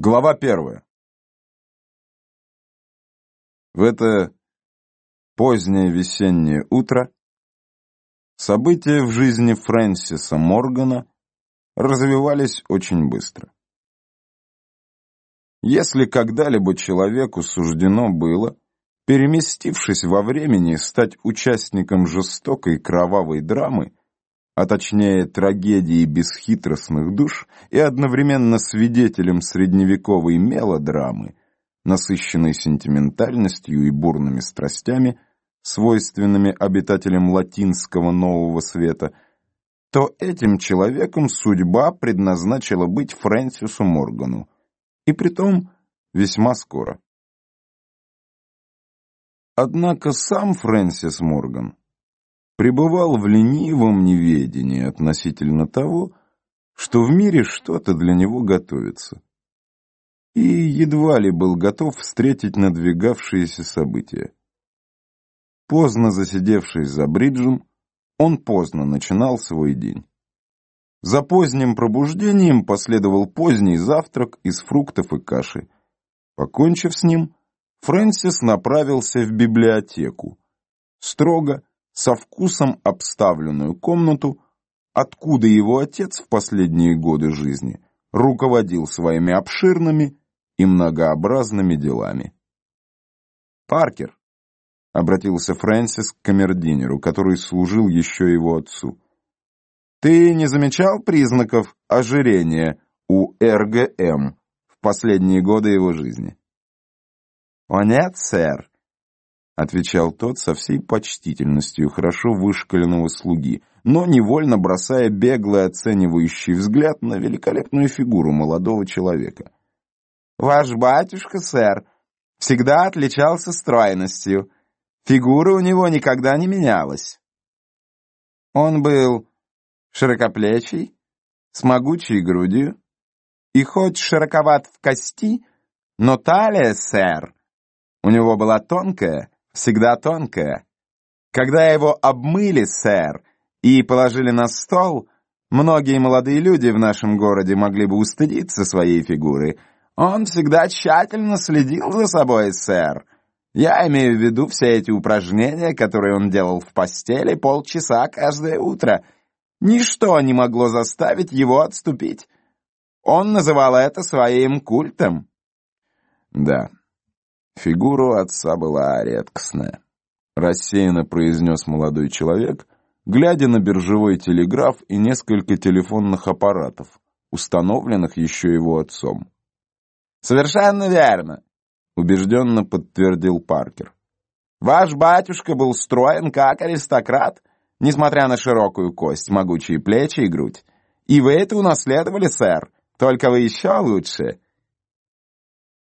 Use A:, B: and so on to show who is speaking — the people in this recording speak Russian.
A: Глава первая. В это позднее весеннее утро события в жизни Фрэнсиса Моргана развивались очень быстро. Если когда-либо человеку суждено было, переместившись во времени, стать участником жестокой кровавой драмы, а точнее трагедии бесхитростных душ и одновременно свидетелем средневековой мелодрамы, насыщенной сентиментальностью и бурными страстями, свойственными обитателям латинского Нового Света, то этим человеком судьба предназначила быть Фрэнсису Моргану, и притом весьма скоро. Однако сам Фрэнсис Морган пребывал в ленивом неведении относительно того, что в мире что-то для него готовится. И едва ли был готов встретить надвигавшиеся события. Поздно засидевшись за бриджем, он поздно начинал свой день. За поздним пробуждением последовал поздний завтрак из фруктов и каши. Покончив с ним, Фрэнсис направился в библиотеку. Строго, со вкусом обставленную комнату, откуда его отец в последние годы жизни руководил своими обширными и многообразными делами. «Паркер», — обратился Фрэнсис к камердинеру, который служил еще его отцу, — «ты не замечал признаков ожирения у РГМ в последние годы его жизни?» «О нет, сэр», отвечал тот со всей почтительностью хорошо вышкаленного слуги, но невольно бросая беглый оценивающий взгляд на великолепную фигуру молодого человека. «Ваш батюшка, сэр, всегда отличался стройностью. Фигура у него никогда не менялась. Он был широкоплечий, с могучей грудью, и хоть широковат в кости, но талия, сэр, у него была тонкая, всегда тонкая. Когда его обмыли, сэр, и положили на стол, многие молодые люди в нашем городе могли бы устыдиться своей фигуры. Он всегда тщательно следил за собой, сэр. Я имею в виду все эти упражнения, которые он делал в постели полчаса каждое утро. Ничто не могло заставить его отступить. Он называл это своим культом. Да, Фигура отца была редкостная. Рассеянно произнес молодой человек, глядя на биржевой телеграф и несколько телефонных аппаратов, установленных еще его отцом. «Совершенно верно», — убежденно подтвердил Паркер. «Ваш батюшка был строен как аристократ, несмотря на широкую кость, могучие плечи и грудь. И вы это унаследовали, сэр, только вы еще лучше».